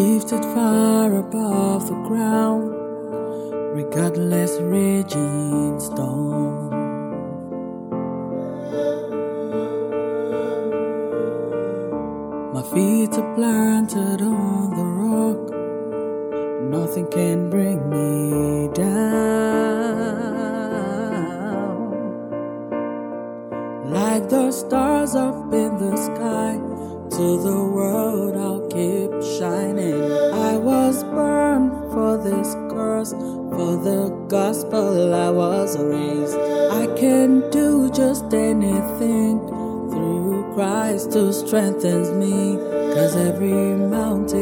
seated far above the ground, regardless raging storm. My feet are planted on the rock, nothing can bring me down. Like the stars up in the sky, to the world the gospel I was raised. I can do just anything through Christ who strengthens me. Cause every mountain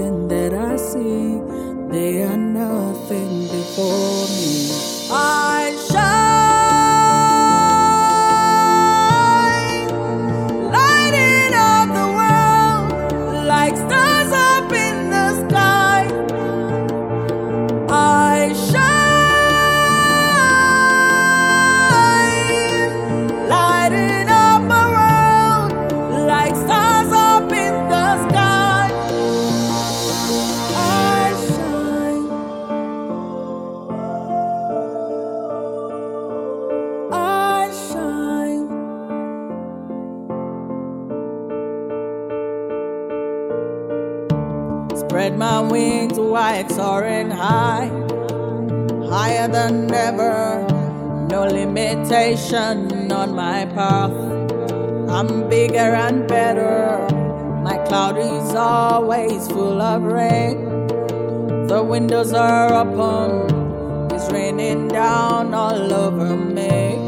Spread my wings wide, soaring high, higher than ever. No limitation on my path. I'm bigger and better. My cloud is always full of rain. The windows are open, it's raining down all over me.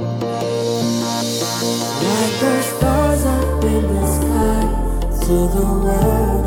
Like the stars up in the sky, to the world